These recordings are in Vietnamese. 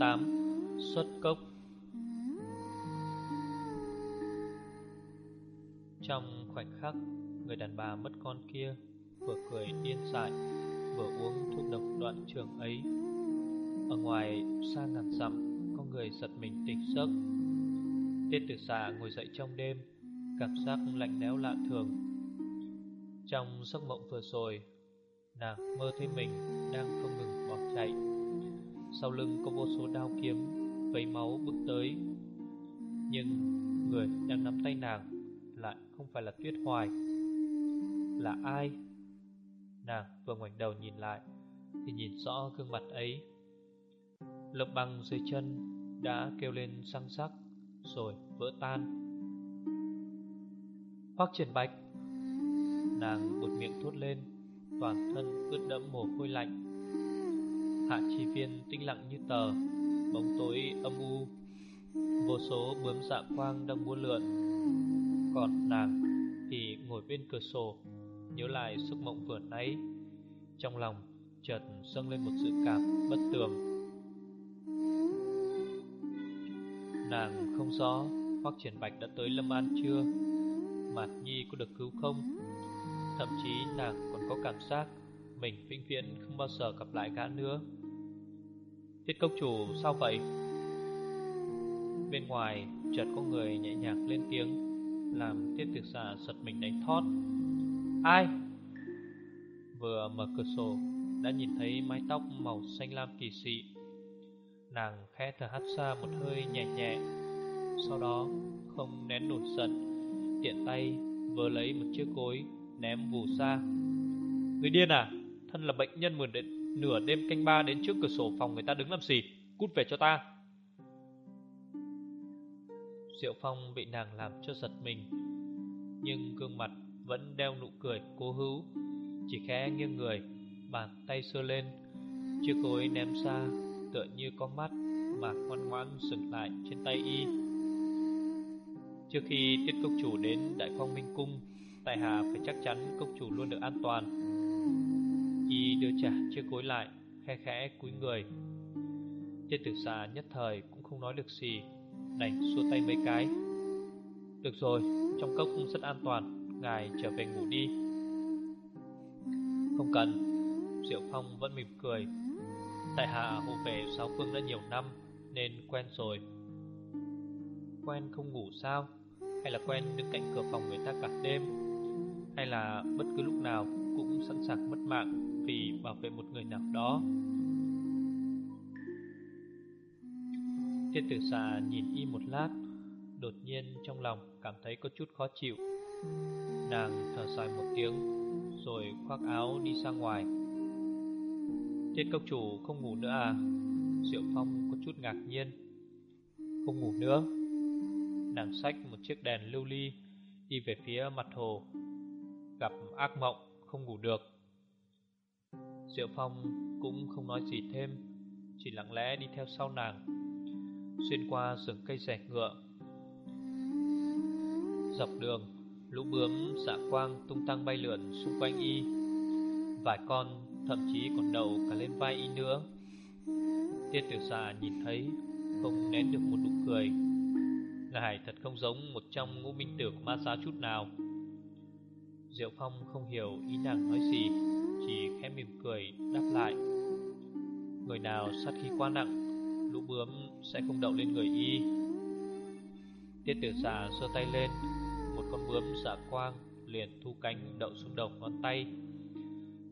8 Xuất cốc. Trong khoảnh khắc, Người đàn bà mất con kia Vừa cười điên dại Vừa uống thuốc độc đoạn trường ấy. Ở ngoài xa ngàn dặm, Có người giật mình tỉnh giấc. Tiết tử xạ ngồi dậy trong đêm, Cảm giác lạnh lẽo lạ thường. Trong giấc mộng vừa rồi, Nàng mơ thấy mình đang không ngừng bỏ chạy sau lưng có vô số đao kiếm, Vấy máu bước tới. Nhưng người đang nắm tay nàng Lại không phải là Tuyết Hoài, Là ai? Nàng vừa ngoảnh đầu nhìn lại Thì nhìn rõ gương mặt ấy. Lớp băng dưới chân Đã kêu lên sang sắc Rồi vỡ tan. Hoác triển bạch, Nàng bụt miệng thốt lên, Toàn thân ướt đẫm mồ hôi lạnh. Hạ chi viên tĩnh lặng như tờ, Bóng tối âm u. Vô số bướm dạ quang đang buôn lượn, Còn nàng thì ngồi bên cửa sổ, Nhớ lại giấc mộng vừa nãy. Trong lòng chợt dâng lên một sự cảm bất tường. Nàng không rõ Hoác Triển Bạch đã tới Lâm An chưa, Mạt Nhi có được cứu không? Thậm chí nàng còn có cảm giác Mình vĩnh viễn không bao giờ gặp lại gã nữa. Tiết công chủ, sao vậy? Bên ngoài, chợt có người nhẹ nhàng lên tiếng, Làm tiết thực giả giật mình đánh thót Ai? Vừa mở cửa sổ, Đã nhìn thấy mái tóc màu xanh lam kỳ dị Nàng khẽ thở hắt ra một hơi nhẹ nhẹ, Sau đó không nén nổi giận, Tiện tay vừa lấy một chiếc cối Ném vù ra Người điên à Thân là bệnh nhân mượn đến Nửa đêm canh ba đến trước cửa sổ phòng người ta đứng làm gì? Cút về cho ta. Diệu Phong bị nàng làm cho giật mình, Nhưng gương mặt vẫn đeo nụ cười cố hữu, Chỉ khẽ nghiêng người, Bàn tay sơ lên. Chiếc cối ném xa Tựa như có mắt Mà ngoan ngoãn dừng lại trên tay y. Trước khi tiết công chủ đến Đại Phong Minh Cung, Tại Hà phải chắc chắn công chủ luôn được an toàn. Y đưa trả chiếc cối lại, Khe khẽ cúi người. Trên tử xà nhất thời cũng không nói được gì, Đành xua tay mấy cái. Được rồi, Trong cốc cũng rất an toàn, Ngài trở về ngủ đi. Không cần. Diệu Phong vẫn mỉm cười. Tại hạ hộ vệ sáu phương đã nhiều năm, Nên quen rồi. Quen không ngủ sao? Hay là quen đứng cạnh cửa phòng người ta cả đêm? Hay là bất cứ lúc nào Cũng sẵn sàng mất mạng? Vì bảo vệ một người nào đó. Thiên tử xà nhìn y một lát, Đột nhiên trong lòng cảm thấy có chút khó chịu. Nàng thở dài một tiếng, Rồi khoác áo đi ra ngoài. Tiết công chủ không ngủ nữa à? Diệu Phong có chút ngạc nhiên. Không ngủ nữa. Nàng xách một chiếc đèn lưu ly, Đi về phía mặt hồ. Gặp ác mộng, không ngủ được. Diệu Phong cũng không nói gì thêm, Chỉ lặng lẽ đi theo sau nàng, Xuyên qua rừng cây rẻ ngựa. Dọc đường, Lũ bướm xạ quang tung tăng bay lượn xung quanh y. Vài con, thậm chí còn đậu cả lên vai y nữa. Tiết Tiểu xà nhìn thấy, Không nén được một nụ cười. Ngài thật không giống một trong ngũ minh tử của ma xá chút nào. Diệu Phong không hiểu ý nàng nói gì chỉ khẽ mỉm cười, đáp lại, Người nào sát khí quá nặng, Lũ bướm sẽ không đậu lên người y. Tiết tử giả sơ tay lên, Một con bướm giả quang liền thu cánh đậu xuống đầu ngón tay.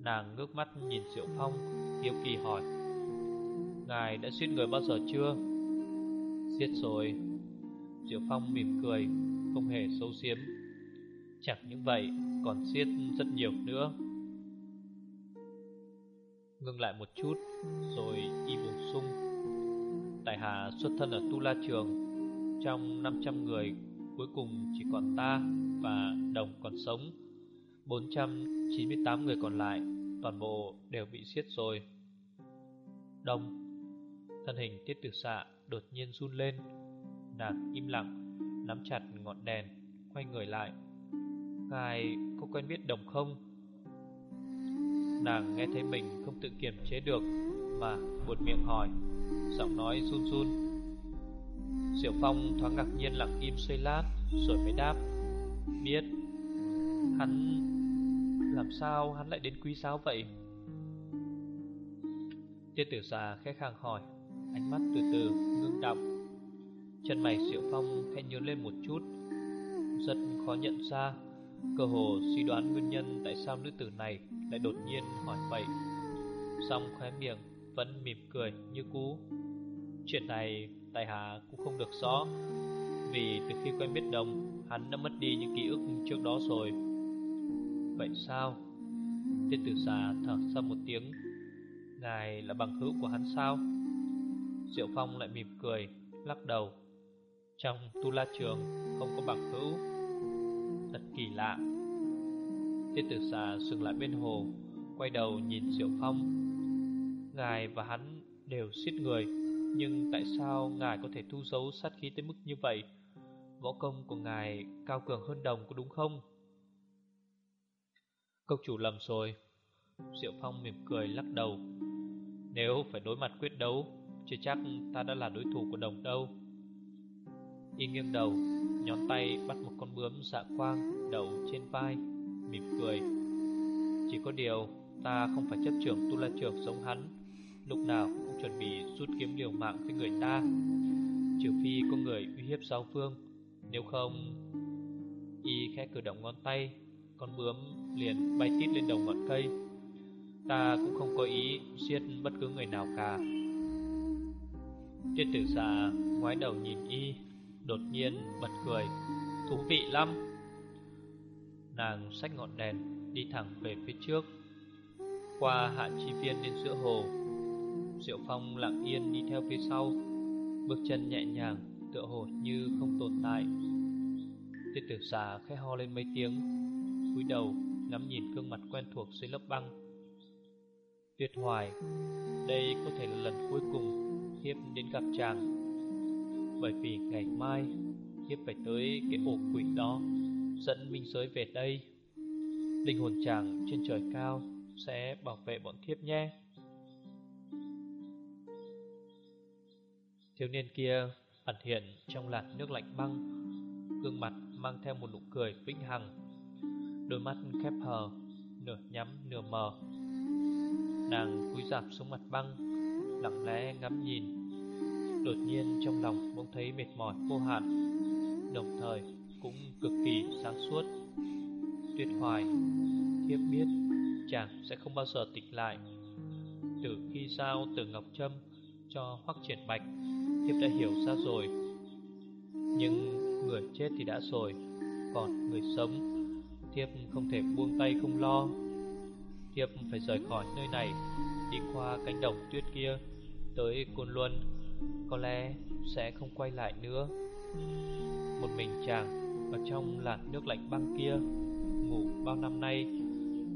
Nàng ngước mắt nhìn Diệu Phong, Hiếu kỳ hỏi, Ngài đã giết người bao giờ chưa? Giết rồi. Diệu Phong mỉm cười, Không hề xấu xiếm. Chẳng những vậy, còn giết rất nhiều nữa. Ngưng lại một chút, Rồi y bổ sung. Tại hạ xuất thân ở Tu La Trường, Trong 500 người, Cuối cùng chỉ còn ta Và đồng còn sống. 498 người còn lại, Toàn bộ đều bị giết rồi. Đông Thân hình tiết tử xạ đột nhiên run lên, Nàng im lặng, Nắm chặt ngọn đèn, Quay người lại. Ngài có quen biết đồng không? Nàng nghe thấy mình không tự kiềm chế được Mà buột miệng hỏi, Giọng nói run run. Diệu Phong thoáng ngạc nhiên lặng im xây lát, Rồi mới đáp, Biết. Hắn, Làm sao hắn lại đến quý giáo vậy? Tiết tử già khẽ khàng hỏi, Ánh mắt từ từ ngưng đọc Chân mày Diệu Phong khẽ nhớ lên một chút, Rất khó nhận ra Cơ hồ suy đoán nguyên nhân tại sao nữ tử này lại đột nhiên hỏi vậy. Xong khóe miệng vẫn mỉm cười như cũ. Chuyện này Tài Hà cũng không được rõ. Vì từ khi quen biết đồng, Hắn đã mất đi những ký ức trước đó rồi. Vậy sao? Tiết tử xà thở ra một tiếng. Ngài là bằng hữu của hắn sao? Diệu Phong lại mỉm cười, Lắc đầu. Trong tu la trường, không có bằng hữu. Thật kỳ lạ. Tiết tử xà dừng lại bên hồ, Quay đầu nhìn Diệu Phong. Ngài và hắn đều xiết người, Nhưng tại sao ngài có thể thu giấu sát khí tới mức như vậy? Võ công của ngài cao cường hơn đồng có đúng không? Cốc chủ lầm rồi. Diệu Phong mỉm cười lắc đầu. Nếu phải đối mặt quyết đấu, Chưa chắc ta đã là đối thủ của đồng đâu. Y nghiêng đầu, Nhón tay bắt một con bướm dạ quang Đầu trên vai. Mỉm cười. Chỉ có điều, Ta không phải chấp trưởng tu la trưởng giống hắn. Lúc nào cũng chuẩn bị rút kiếm liều mạng với người ta. Trừ phi có người uy hiếp giáo phương. Nếu không, Y khẽ cử động ngón tay, Con bướm liền bay tít lên đầu ngọn cây. Ta cũng không có ý giết bất cứ người nào cả. Tiết tử xà ngoái đầu nhìn y, Đột nhiên bật cười. Thú vị lắm. Nàng xách ngọn đèn Đi thẳng về phía trước. Qua hạ chi viên đến giữa hồ, Diệu Phong lặng yên đi theo phía sau, Bước chân nhẹ nhàng, Tựa hồ như không tồn tại. Tiết tử xà khẽ ho lên mấy tiếng, cúi đầu ngắm nhìn gương mặt quen thuộc dưới lớp băng. Tuyệt hoài, Đây có thể là lần cuối cùng Hiếp đến gặp chàng, Bởi vì ngày mai Hiếp phải tới cái ổ quỷ đó. Dẫn minh giới về đây. Linh hồn chàng trên trời cao Sẽ bảo vệ bọn thiếp nhé. Thiếu niên kia ẩn hiện trong làn nước lạnh băng, Gương mặt mang theo một nụ cười vĩnh hằng, Đôi mắt khép hờ, Nửa nhắm nửa mờ. Nàng cúi rạp xuống mặt băng, Lặng lẽ ngắm nhìn. Đột nhiên trong lòng bỗng thấy mệt mỏi vô hạn, Đồng thời cũng cực kỳ sáng suốt, Tuyệt hoài. Thiếp biết chàng sẽ không bao giờ tỉnh lại. Từ khi sao từ Ngọc Trâm cho Hoắc Triển Bạch, Thiếp đã hiểu ra rồi. Nhưng người chết thì đã rồi, Còn người sống, Thiếp không thể buông tay không lo. Thiếp phải rời khỏi nơi này, Đi qua cánh đồng tuyết kia, Tới Côn Luân, Có lẽ sẽ không quay lại nữa. Một mình chàng ở trong làn nước lạnh băng kia, Ngủ bao năm nay,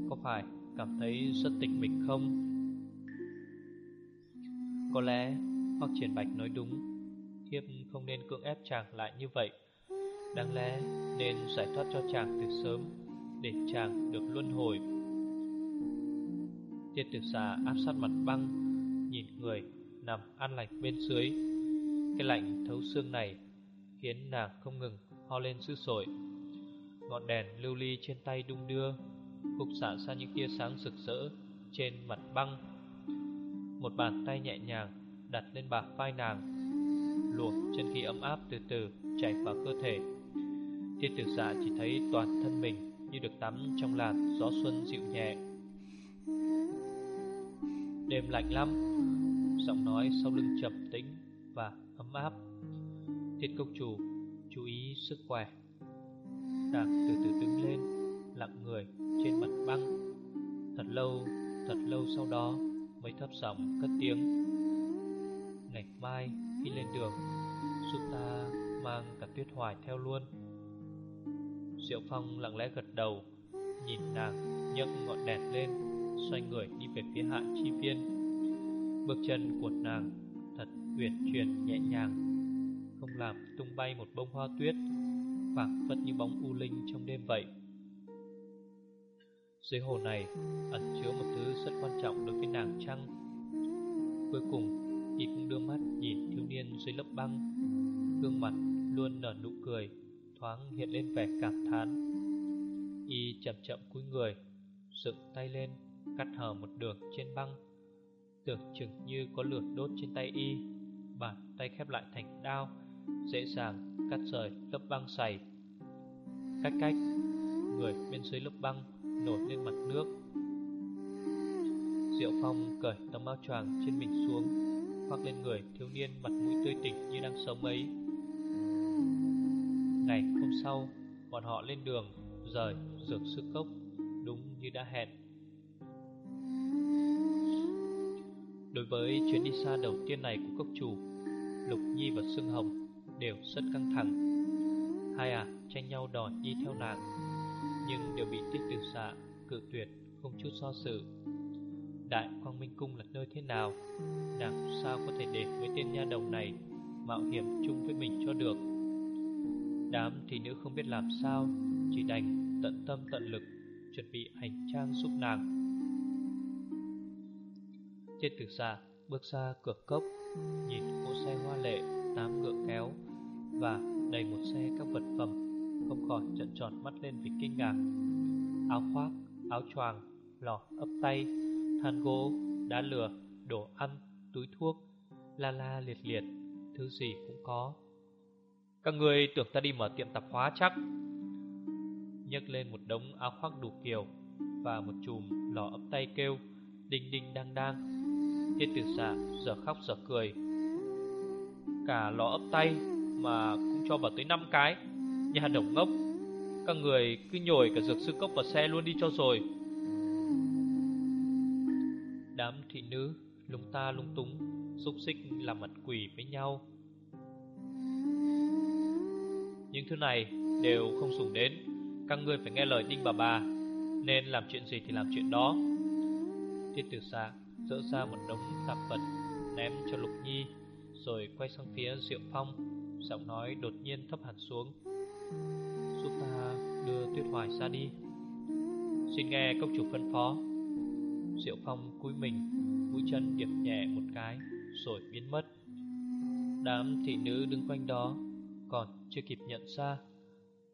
Có phải cảm thấy rất tịch mịch không? Có lẽ Hoặc Triển Bạch nói đúng, Thiếp không nên cưỡng ép chàng lại như vậy. Đáng lẽ nên giải thoát cho chàng từ sớm, Để chàng được luân hồi. Tiết tử xà áp sát mặt băng, Nhìn người nằm an lành bên dưới. Cái lạnh thấu xương này Khiến nàng không ngừng ho lên dữ dội. Ngọn đèn lưu ly trên tay đung đưa, Khúc xả ra những tia sáng rực rỡ Trên mặt băng. Một bàn tay nhẹ nhàng Đặt lên bả vai nàng Luồng chân khí ấm áp từ từ Chảy vào cơ thể. Tiết tử giả chỉ thấy toàn thân mình Như được tắm trong làn gió xuân dịu nhẹ. Đêm lạnh lắm, Giọng nói sau lưng trầm tĩnh Và ấm áp. Tiết công chủ Chú ý sức khỏe. Nàng từ từ đứng lên Lặng người trên mặt băng. Thật lâu, thật lâu sau đó mới thấp giọng cất tiếng. Ngày mai khi lên đường Giúp ta mang cả tuyết hoài theo luôn. Diệu Phong lặng lẽ gật đầu Nhìn nàng nhấc ngọn đèn lên Xoay người đi về phía hạ chi viên. Bước chân của nàng thật uyển chuyển nhẹ nhàng. Không làm tung bay một bông hoa tuyết, phảng phất như bóng u linh trong đêm vậy. Dưới hồ này ẩn chứa một thứ rất quan trọng đối với nàng trăng Cuối cùng, Y cũng đưa mắt nhìn thiếu niên dưới lớp băng. Gương mặt luôn nở nụ cười, Thoáng hiện lên vẻ cảm thán. Y chậm chậm cúi người, Dựng tay lên, Cắt hở một đường trên băng. Tưởng chừng như có lửa đốt trên tay Y, Bàn tay khép lại thành đao. Dễ dàng cắt rời lớp băng dày. Cách cách, Người bên dưới lớp băng nổi lên mặt nước. Diệu Phong cởi tấm áo choàng trên mình xuống, Khoác lên người thiếu niên mặt mũi tươi tỉnh như đang sống ấy. Ngày hôm sau, Bọn họ lên đường, Rời dược sư cốc, Đúng như đã hẹn. Đối với chuyến đi xa đầu tiên này của cốc chủ, Lục Nhi và Sương Hồng Đều rất căng thẳng. Hai à tranh nhau đòi đi theo nàng Nhưng đều bị tiết tử xạ, Cự tuyệt, không chút so sự. Đại Quang Minh Cung là nơi thế nào? Nàng sao có thể để với tên nha đồng này Mạo hiểm chung với mình cho được? Đám thì nữ không biết làm sao, Chỉ đành tận tâm tận lực, Chuẩn bị hành trang giúp nàng. Tiết tử xạ bước ra cửa cốc, Nhìn cỗ xe hoa lệ. Tám ngựa kéo Và đầy một xe các vật phẩm Không khỏi trợn tròn mắt lên vì kinh ngạc. Áo khoác, áo choàng, lọ ấp tay Than gỗ, đá lửa, đồ ăn, túi thuốc La la liệt liệt, thứ gì cũng có. Các người tưởng ta đi mở tiệm tạp hóa chắc? Nhấc lên một đống áo khoác đủ kiểu Và một chùm lò ấp tay kêu Đinh đinh đang đang. Thiên tử xạ giờ khóc giờ cười Cả lò ấp tay mà cũng cho vào tới 5 cái. Nhà đồng ngốc, Các người cứ nhồi cả dược sư cốc vào xe luôn đi cho rồi. Đám thị nữ lúng ta lung túng, Xúc xích làm mặt quỷ với nhau. Những thứ này đều không dùng đến, Các ngươi phải nghe lời đinh bà bà, Nên làm chuyện gì thì làm chuyện đó. Tiết tử xa dỡ ra một đống tạp vật Ném cho Lục Nhi. Rồi quay sang phía Diệu Phong, Giọng nói đột nhiên thấp hẳn xuống. Giúp ta đưa Tuyết Hoài ra đi. Xin nghe công chủ phân phó. Diệu Phong cúi mình, mũi chân điệp nhẹ một cái, Rồi biến mất. Đám thị nữ đứng quanh đó, Còn chưa kịp nhận ra,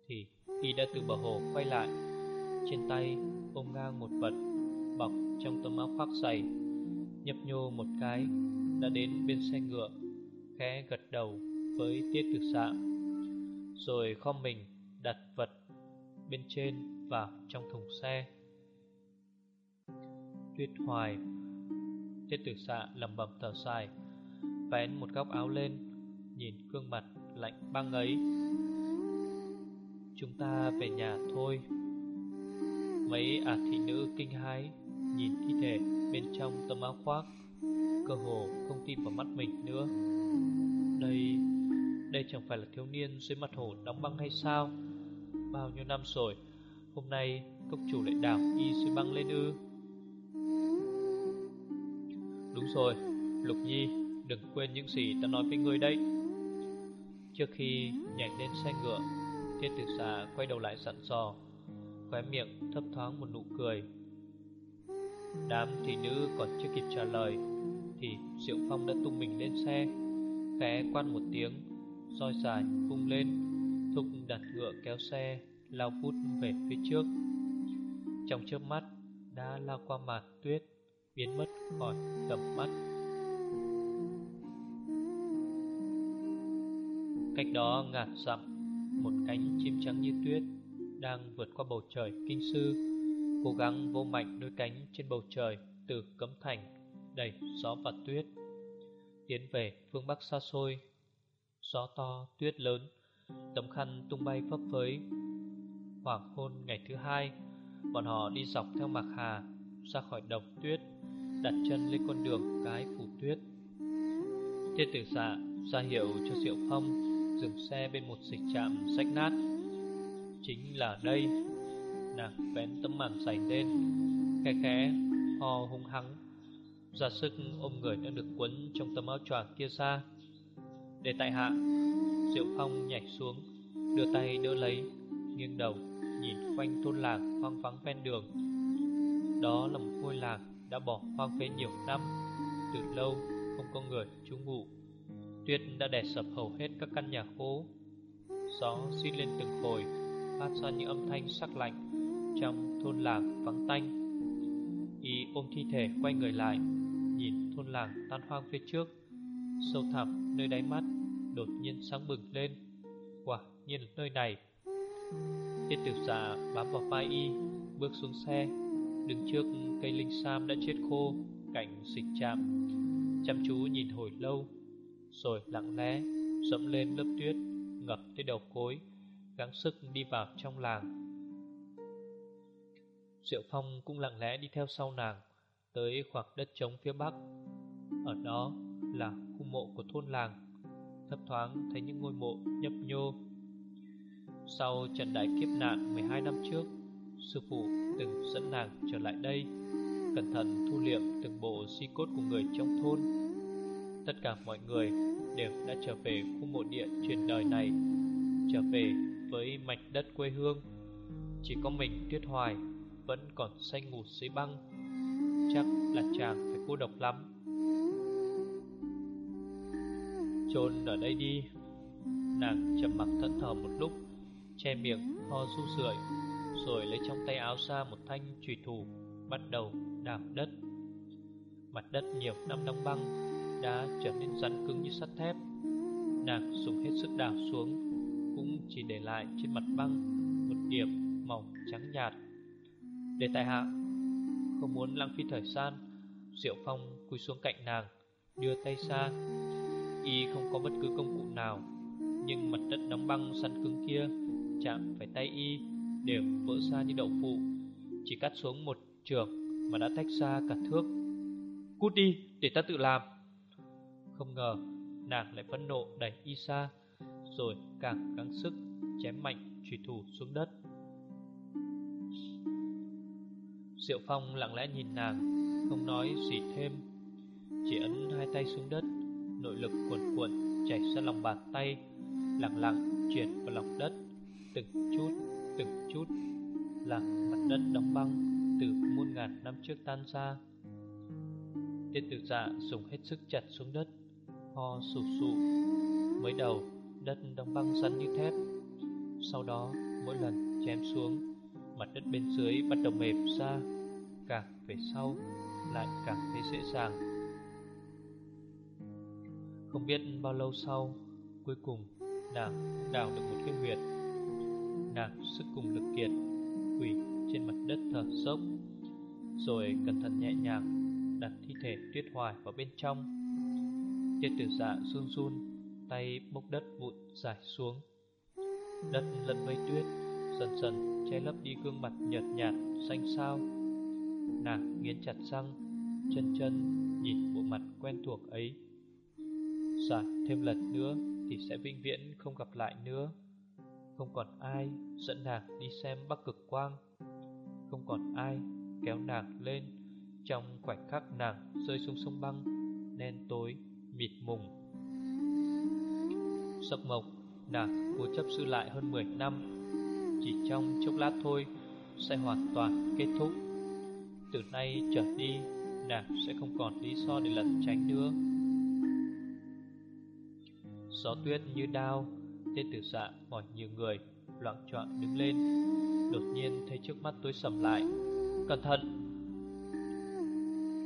Thì y đã từ bờ hồ quay lại. Trên tay ôm ngang một vật Bọc trong tấm áo khoác dày, Nhấp nhô một cái, Đã đến bên xe ngựa. Khẽ gật đầu với tiết thực xạ, Rồi khom mình đặt vật bên trên vào trong thùng xe. Tuyết hoài, Tiết tử xạ lầm bầm thở dài, Vén một góc áo lên, Nhìn gương mặt lạnh băng ấy. Chúng ta về nhà thôi. Mấy ả thị nữ kinh hãi Nhìn thi thể bên trong tấm áo khoác, Cơ hồ không tin vào mắt mình nữa. Đây đây chẳng phải là thiếu niên dưới mặt hồ đóng băng hay sao? Bao nhiêu năm rồi, Hôm nay cốc chủ lại đảo y dưới băng lên ư? Đúng rồi, Lục Nhi, Đừng quên những gì ta nói với ngươi đấy. Trước khi nhảy lên xe ngựa, Thiên tử xà quay đầu lại sẵn sò Khóe miệng thấp thoáng một nụ cười. Đám thị nữ còn chưa kịp trả lời Thì Diệu Phong đã tung mình lên xe. Khẽ quan một tiếng roi dài vung lên, thục đặt ngựa kéo xe, Lao vút về phía trước. Trong chớp mắt, Đã lao qua màn tuyết, Biến mất khỏi tầm mắt. Cách đó ngạt dặm, Một cánh chim trắng như tuyết Đang vượt qua bầu trời kinh sư, Cố gắng vô mạnh đôi cánh trên bầu trời Từ cấm thành Đầy gió và tuyết. Tiến về phương Bắc xa xôi Gió to, tuyết lớn Tấm khăn tung bay phấp phới Hoàng hôn ngày thứ hai Bọn họ đi dọc theo mạc hà Ra khỏi đồng tuyết đặt chân lên con đường cái phủ tuyết. Thiên tử dạ ra hiệu cho Diệu Phong dừng xe bên một dịch trạm rách nát. Chính là đây, nàng vén tấm màn dày lên, khẽ khẽ ho hung hăng, ra sức ôm người đang được quấn trong tấm áo choàng kia ra. Để tại hạ, Diệu Phong nhảy xuống, đưa tay đỡ lấy, nghiêng đầu nhìn quanh thôn làng hoang vắng ven đường. Đó là một ngôi làng đã bỏ hoang phế nhiều năm, từ lâu không có người trú ngụ. Tuyết đã đè sập hầu hết các căn nhà khố. Gió xít lên từng hồi, phát ra những âm thanh sắc lạnh trong thôn làng vắng tanh. Y ôm thi thể quay người lại, nhìn thôn làng tan hoang phía trước, sâu thẳm nơi đáy mắt đột nhiên sáng bừng lên. Quả nhiên là nơi này. Tiết tiểu giả bám vào vai Y, bước xuống xe, đứng trước cây linh sam đã chết khô cạnh xịch chạm, chăm chú nhìn hồi lâu rồi lặng lẽ dẫm lên lớp tuyết ngập tới đầu cối, gắng sức đi vào trong làng. Diệu Phong cũng lặng lẽ đi theo sau nàng tới khoảng đất trống phía bắc. Ở đó là khu mộ của thôn làng, thấp thoáng thấy những ngôi mộ nhấp nhô. Sau trận đại kiếp nạn 12 năm trước, sư phụ từng dẫn nàng trở lại đây, cẩn thận thu liệm từng bộ di cốt của người trong thôn Tất cả mọi người đều đã trở về khu mộ địa truyền đời này Trở về với mảnh đất quê hương Chỉ có mình Tuyết Hoài vẫn còn say ngủ dưới băng Chắc là chàng phải cô độc lắm Trôn ở đây đi Nàng chậm mặc thẫn thờ một lúc Che miệng ho su sưởi Rồi lấy trong tay áo ra một thanh trùy thủ Bắt đầu đào đất Mặt đất nhiều năm đóng băng đã trở nên rắn cứng như sắt thép. Nàng dùng hết sức đào xuống, cũng chỉ để lại trên mặt băng một điểm màu trắng nhạt. Để tại hạ, không muốn lãng phí thời gian, Diệu Phong cúi xuống cạnh nàng, đưa tay ra. Y không có bất cứ công cụ nào, nhưng mặt đất đóng băng săn cứng kia chạm phải tay Y đều vỡ ra như đậu phụ, chỉ cắt xuống một trường mà đã tách ra cả thước. Cút đi, để ta tự làm. Không ngờ nàng lại phẫn nộ đẩy y xa Rồi càng gắng sức chém mạnh trùy thủ xuống đất Diệu Phong lặng lẽ nhìn nàng Không nói gì thêm. Chỉ ấn hai tay xuống đất Nội lực cuồn cuộn chảy ra lòng bàn tay Lặng lặng chuyển vào lòng đất. Từng chút, từng chút Làm mặt đất đóng băng Từ muôn ngàn năm trước tan ra. Tiết tử dạ dùng hết sức chặt xuống đất ho sụp sụ. Mới đầu đất đóng băng rắn như thép. Sau đó mỗi lần chém xuống Mặt đất bên dưới bắt đầu mềm ra. Càng về sau lại càng thấy dễ dàng. Không biết bao lâu sau, Cuối cùng nàng đào được một cái huyệt. Nàng sức cùng lực kiệt quỳ trên mặt đất thở dốc, Rồi cẩn thận nhẹ nhàng Đặt thi thể tuyết hoài vào bên trong. Tiết tử dạ run run, Tay bốc đất vụn dài xuống. Đất lẫn với tuyết Dần dần che lấp đi gương mặt nhợt nhạt, xanh xao. Nàng nghiến chặt răng, Chân chân nhìn bộ mặt quen thuộc ấy. Giả thêm lần nữa Thì sẽ vĩnh viễn không gặp lại nữa. Không còn ai dẫn nàng đi xem bắc cực quang. Không còn ai kéo nàng lên Trong khoảnh khắc nàng rơi xuống sông băng, Đen tối, mịt mùng. Sập mộc, Nàng cố chấp giữ lại hơn 10 năm. Chỉ trong chốc lát thôi, Sẽ hoàn toàn kết thúc. Từ nay trở đi, Nàng sẽ không còn lý do để lẩn tránh nữa. Gió tuyết như đao, Tên tử dạ mỏi nhiều người, Loạn trọn đứng lên. Đột nhiên thấy trước mắt tối sầm lại. Cẩn thận!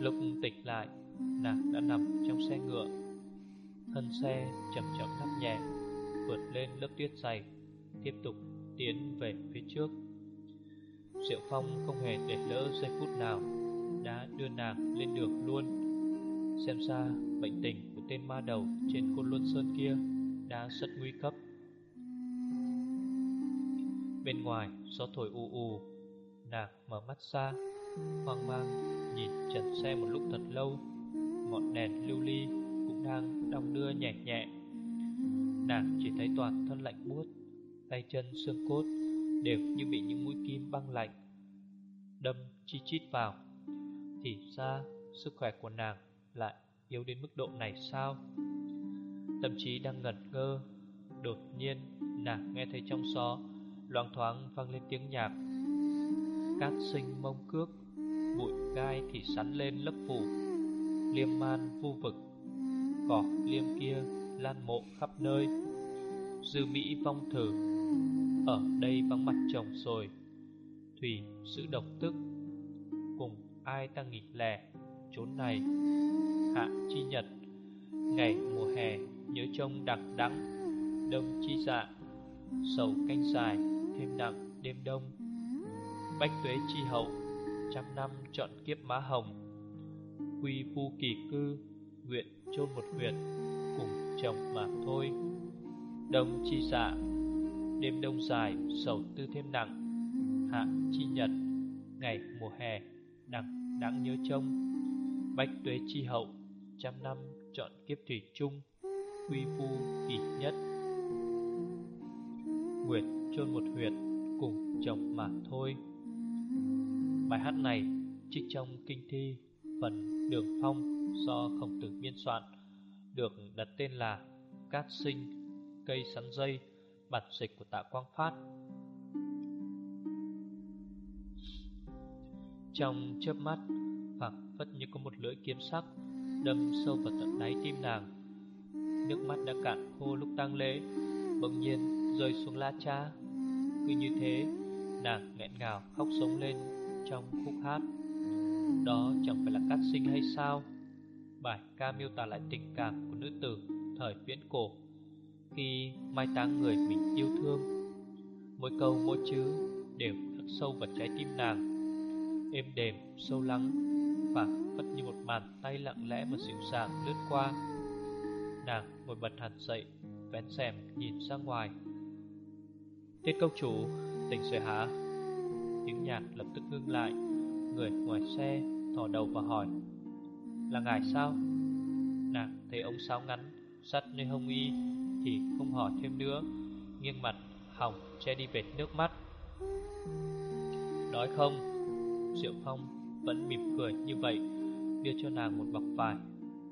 Lúc tỉnh lại, Nàng đã nằm trong xe ngựa. Thân xe chậm chậm thấp nhẹ, Vượt lên lớp tuyết dày, Tiếp tục tiến về phía trước. Diệu Phong không hề để lỡ giây phút nào Đã đưa nàng lên đường luôn. Xem ra bệnh tình của tên ma đầu trên Côn Luân Sơn kia Đã rất nguy cấp. Bên ngoài, gió thổi u u Nàng mở mắt ra, Hoang mang, nhìn trần xe một lúc thật lâu. Ngọn đèn lưu ly cũng đang đong đưa nhẹ nhẹ. Nàng chỉ thấy toàn thân lạnh buốt, Tay chân xương cốt đều như bị những mũi kim băng lạnh, Đâm chi chít vào. Thì ra, sức khỏe của nàng lại yếu đến mức độ này sao? Tâm trí đang ngẩn ngơ, Đột nhiên nàng nghe thấy trong gió Loang thoáng vang lên tiếng nhạc. Cát sinh mông cước, Bụi gai thì sắn lên lấp phủ. Liêm man vu vực, Cỏ liêm kia lan mộ khắp nơi. Dư Mỹ vong thử. Ở đây vắng mặt chồng rồi. Thủy giữ độc tức. Cùng ai ta nghỉ lẻ? Chốn này Hạ chi nhật. Ngày mùa hè nhớ trông đặc đắng, Đông chi dạ Sầu canh dài Thêm nặng đêm đông. Bách tuế chi hậu Trăm năm chọn kiếp má hồng. Quy phu kỳ cư Nguyện chôn một huyệt Cùng chồng mà thôi. Đông chi dạ Đêm đông dài sầu tư thêm nặng. Hạ chi nhật, Ngày mùa hè, Đằng đáng nhớ trông. Bách tuế chi hậu, Trăm năm chọn kiếp thủy chung, Quy phu kỳ nhất. Nguyệt chôn một huyệt Cùng chồng mà thôi. Bài hát này trích trong kinh thi Phần Đường Phong do khổng tử biên soạn, Được đặt tên là Cát Sinh, Cây sắn dây. Bản dịch của tạ Quang Phát. Trong chớp mắt phẳng phất như có một lưỡi kiếm sắc Đâm sâu vào tận đáy tim nàng. Nước mắt đã cạn khô lúc tang lễ, Bỗng nhiên rơi xuống la cha Cứ như thế, Nàng nghẹn ngào khóc sống lên Trong khúc hát. Đó chẳng phải là cát sinh hay sao? Bài ca miêu tả lại tình cảm của nữ tử Thời viễn cổ. Khi mai táng người mình yêu thương. Mỗi câu mỗi chữ Đều khắc sâu vào trái tim nàng. Êm đềm, sâu lắng Và phất như một bàn tay lặng lẽ Mà dịu dàng lướt qua. Nàng ngồi bật hẳn dậy Vén xem nhìn ra ngoài. Tiết công chủ Tỉnh rồi hả? Tiếng nhạc lập tức ngưng lại. Người ngoài xe thò đầu và hỏi Là ngài sao? Nàng thấy ông sáo ngắn Sắt nơi hông y. Thì không hỏi thêm nữa, Nghiêng mặt hỏng che đi vệt nước mắt. Đói không, Diệu Phong vẫn mỉm cười như vậy, Đưa cho nàng một bọc vải,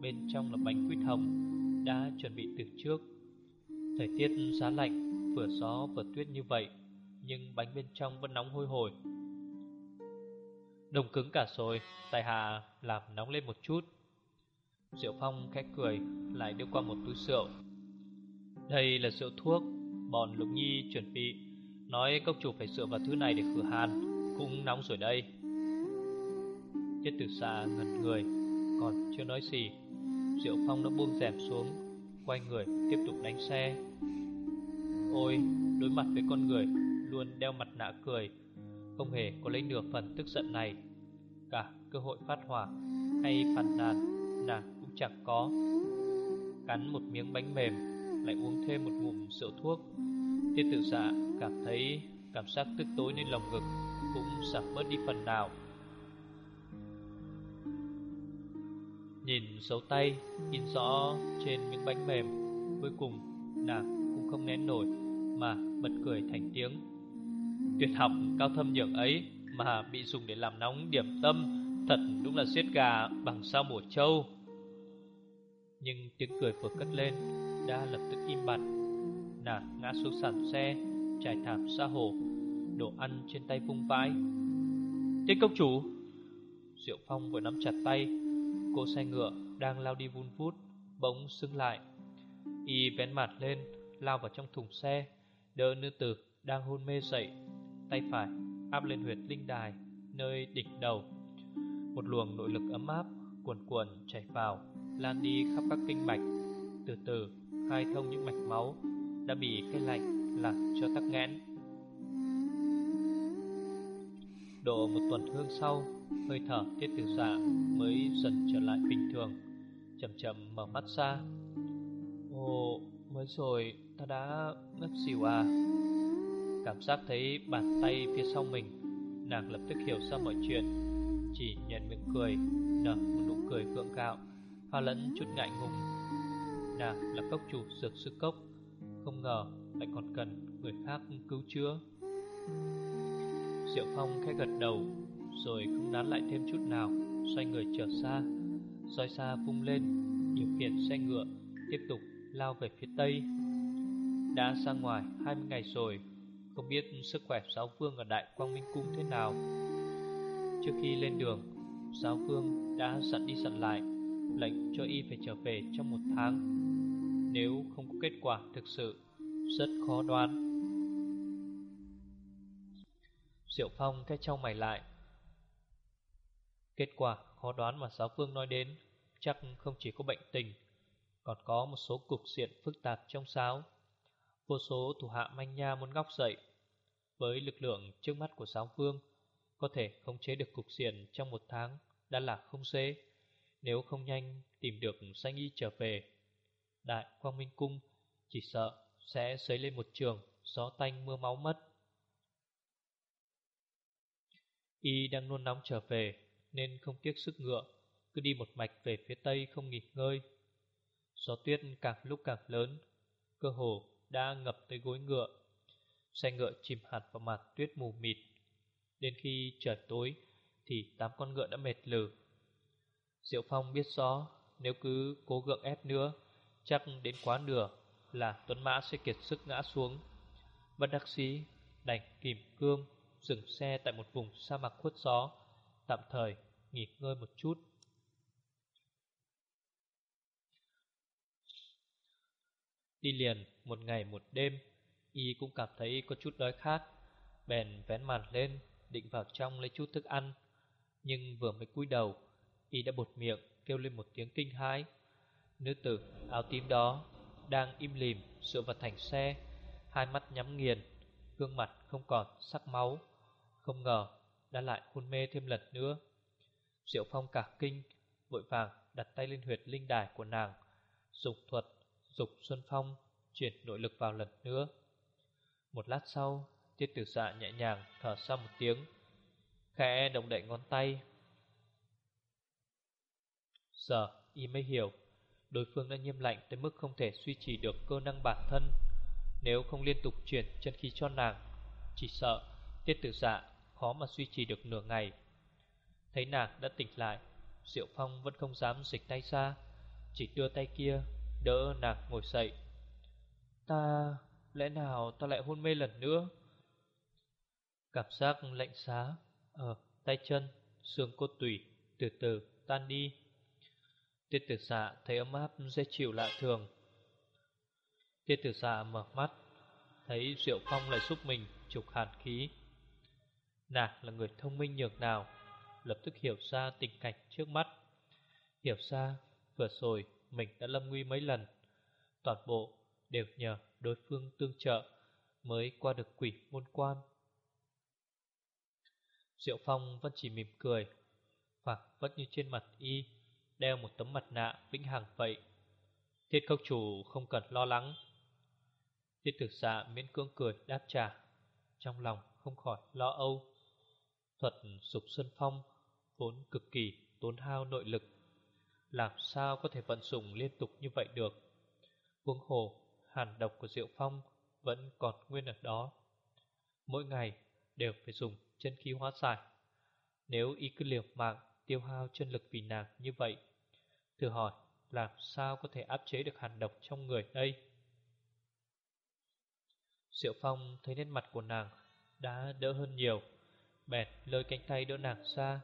Bên trong là bánh quýt hồng Đã chuẩn bị từ trước. Thời tiết giá lạnh, Vừa gió vừa tuyết như vậy, Nhưng bánh bên trong vẫn nóng hôi hổi. Đồng cứng cả rồi Tài hạ làm nóng lên một chút. Diệu Phong khẽ cười, Lại đưa qua một túi rượu. Đây là rượu thuốc Bọn Lục Nhi chuẩn bị. Nói cốc chủ phải dựa vào thứ này để khử hàn. Cũng nóng rồi đây. Chết từ xa ngẩn người, Còn chưa nói gì. Diệu Phong đã buông rèm xuống, Quay người, tiếp tục đánh xe. Ôi, đối mặt với con người, Luôn đeo mặt nạ cười. Không hề có lấy nửa phần tức giận này. Cả cơ hội phát hỏa Hay phản nàn Nàng cũng chẳng có. Cắn một miếng bánh mềm lại uống thêm một ngụm rượu thuốc. Tiết tử dạ cảm thấy Cảm giác tức tối lên lòng ngực Cũng giảm bớt đi phần nào. Nhìn dấu tay in rõ trên miếng bánh mềm, Cuối cùng nàng cũng không nén nổi Mà bật cười thành tiếng. Tuyệt học cao thâm nhượng ấy Mà bị dùng để làm nóng điểm tâm Thật đúng là giết gà bằng sao mổ trâu. Nhưng tiếng cười vừa cất lên, Đã lập tức im bặt. Nàng ngã xuống sàn xe, Trải thảm xa hồ, Đồ ăn trên tay vung vãi. Tiết công chủ! Diệu Phong vừa nắm chặt tay, Cô xe ngựa đang lao đi vun vút, Bỗng xưng lại. Y vén mặt lên, Lao vào trong thùng xe, Đỡ nữ tử đang hôn mê dậy, Tay phải áp lên huyệt linh đài, Nơi đỉnh đầu. Một luồng nội lực ấm áp Cuồn cuộn chảy vào. Lan đi khắp các kinh mạch. Từ từ khai thông những mạch máu Đã bị cái lạnh làm cho tắc nghẽn. Độ một tuần hương sau Hơi thở tiết tử giả mới dần trở lại bình thường Chậm chậm mở mắt ra. Ồ, mới rồi ta đã ngất xỉu à? Cảm giác thấy bàn tay phía sau mình Nàng lập tức hiểu ra mọi chuyện Chỉ nhận miệng cười Nở một nụ cười gượng gạo. Pha lẫn chút ngại ngùng. Nàng là cốc chủ dược sư cốc. Không ngờ lại còn cần người khác cứu chữa. Diệu Phong khẽ gật đầu, Rồi không nán lại thêm chút nào, Xoay người trở xa. Xoay xa vung lên, Điều khiển xe ngựa, Tiếp tục lao về phía tây. Đã ra ngoài 20 ngày rồi, Không biết sức khỏe giáo vương ở Đại Quang Minh Cung thế nào. Trước khi lên đường, Giáo vương đã dặn đi dặn lại. Lệnh cho y phải trở về trong một tháng. Nếu không có kết quả thực sự, Rất khó đoán. Diệu Phong cái trao mày lại. Kết quả khó đoán mà giáo vương nói đến, Chắc không chỉ có bệnh tình, Còn có một số cục diện phức tạp trong giáo. Vô số thủ hạ manh nha muốn ngóc dậy. Với lực lượng trước mắt của giáo vương, Có thể khống chế được cục diện trong một tháng Đã là không dễ. Nếu không nhanh tìm được sanh y trở về, Đại Quang Minh Cung Chỉ sợ sẽ xấy lên một trường, Gió tanh mưa máu mất. Y đang nôn nóng trở về Nên không tiếc sức ngựa, Cứ đi một mạch về phía tây không nghỉ ngơi. Gió tuyết càng lúc càng lớn, Cơ hồ đã ngập tới gối ngựa. Xe ngựa chìm hẳn vào mặt tuyết mù mịt. Đến khi trời tối Thì tám con ngựa đã mệt lử. Diệu Phong biết rõ Nếu cứ cố gượng ép nữa, Chắc đến quá nửa Là Tuấn Mã sẽ kiệt sức ngã xuống. Bất đắc sĩ đành kìm cương, Dừng xe tại một vùng sa mạc khuất gió, Tạm thời nghỉ ngơi một chút. Đi liền một ngày một đêm, Y cũng cảm thấy có chút đói khát, Bèn vén màn lên, Định vào trong lấy chút thức ăn, Nhưng vừa mới cúi đầu Y đã bột miệng kêu lên một tiếng kinh hãi. Nữ tử, áo tím đó, Đang im lìm, dựa vào thành xe, Hai mắt nhắm nghiền, Gương mặt không còn sắc máu. Không ngờ đã lại hôn mê thêm lần nữa. Diệu Phong cả kinh, Vội vàng đặt tay lên huyệt linh đài của nàng, Dục thuật, Dục Xuân Phong, Chuyển nội lực vào lần nữa. Một lát sau, Tiết tử dạ nhẹ nhàng thở ra một tiếng, Khẽ động đậy ngón tay Giờ y mới hiểu Đối phương đã nghiêm lạnh tới mức không thể duy trì được cơ năng bản thân. Nếu không liên tục chuyển chân khí cho nàng Chỉ sợ Tiết tử dạ khó mà duy trì được nửa ngày. Thấy nàng đã tỉnh lại Diệu Phong vẫn không dám dịch tay ra Chỉ đưa tay kia Đỡ nàng ngồi dậy. Ta... lẽ nào ta lại hôn mê lần nữa? Cảm giác lạnh giá Ở tay chân Xương cốt tủy Từ từ tan đi Tiết tử xạ thấy ấm áp dễ chịu lạ thường. Tiết tử xạ mở mắt, Thấy Diệu Phong lại giúp mình trục hàn khí. Nàng là người thông minh nhược nào, Lập tức hiểu ra tình cảnh trước mắt. Hiểu ra, vừa rồi mình đã lâm nguy mấy lần, Toàn bộ đều nhờ đối phương tương trợ Mới qua được quỷ môn quan. Diệu Phong vẫn chỉ mỉm cười Hoặc vẫn như trên mặt y Đeo một tấm mặt nạ vĩnh hằng vậy. Thiết cốc chủ không cần lo lắng. Thiết tử xạ miễn cưỡng cười đáp trả, Trong lòng không khỏi lo âu. Thuật sục xuân phong Vốn cực kỳ tốn hao nội lực, Làm sao có thể vận dụng liên tục như vậy được? Huống hồ, Hàn độc của Diệu Phong Vẫn còn nguyên ở đó. Mỗi ngày đều phải dùng chân khí hóa giải. Nếu y cứ liều mạng Tiêu hao chân lực vì nàng như vậy. Thử hỏi, Làm sao có thể áp chế được hàn độc trong người đây? Diệu Phong thấy nét mặt của nàng Đã đỡ hơn nhiều Bẹt lơi cánh tay đỡ nàng xa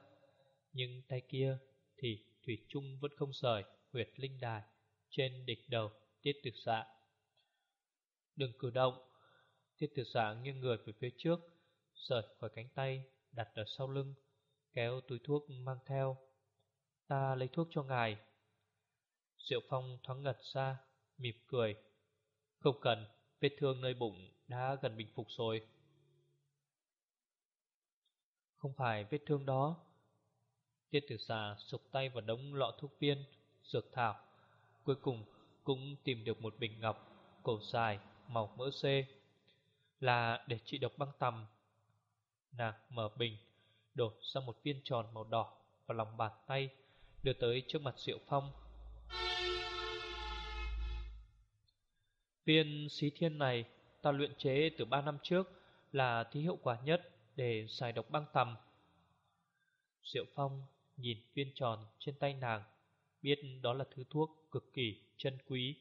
Nhưng tay kia Thì Thủy Trung vẫn không rời, Huyệt linh đài Trên đỉnh đầu tiết tử xạ Đừng cử động. Tiết tử xạ nghiêng người về phía trước, Rời khỏi cánh tay Đặt ở sau lưng. Kéo túi thuốc mang theo. Ta lấy thuốc cho ngài. Diệu Phong thoáng ngật ra, Mỉm cười. Không cần, Vết thương nơi bụng đã gần bình phục rồi. Không phải vết thương đó. Tiết tử xà sụp tay vào đống lọ thuốc viên, Dược thảo. Cuối cùng cũng tìm được một bình ngọc, Cổ dài, màu mỡ xê, Là để trị độc băng tầm Nàng mở bình Đổ ra một viên tròn màu đỏ vào lòng bàn tay, Đưa tới trước mặt Diệu Phong. Viên xí thiên này ta luyện chế từ 3 năm trước, Là thí hiệu quả nhất để xài độc băng tầm. Diệu Phong nhìn viên tròn trên tay nàng, Biết đó là thứ thuốc cực kỳ chân quý,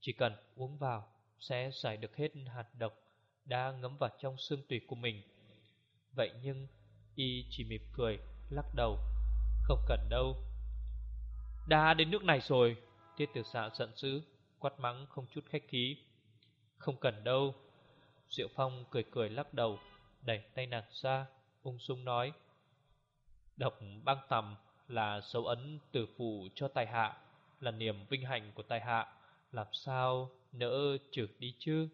Chỉ cần uống vào sẽ giải được hết hạt độc Đã ngấm vào trong xương tủy của mình. Vậy nhưng y chỉ mỉm cười, lắc đầu. Không cần đâu. Đã đến nước này rồi. Tiết tử xạ giận dữ, Quát mắng không chút khách khí. Không cần đâu. Diệu Phong cười cười lắc đầu, Đẩy tay nàng ra, Ung dung nói. Độc băng tầm là dấu ấn tử phụ cho tài hạ, Là niềm vinh hạnh của tài hạ. Làm sao nỡ trừ đi chứ?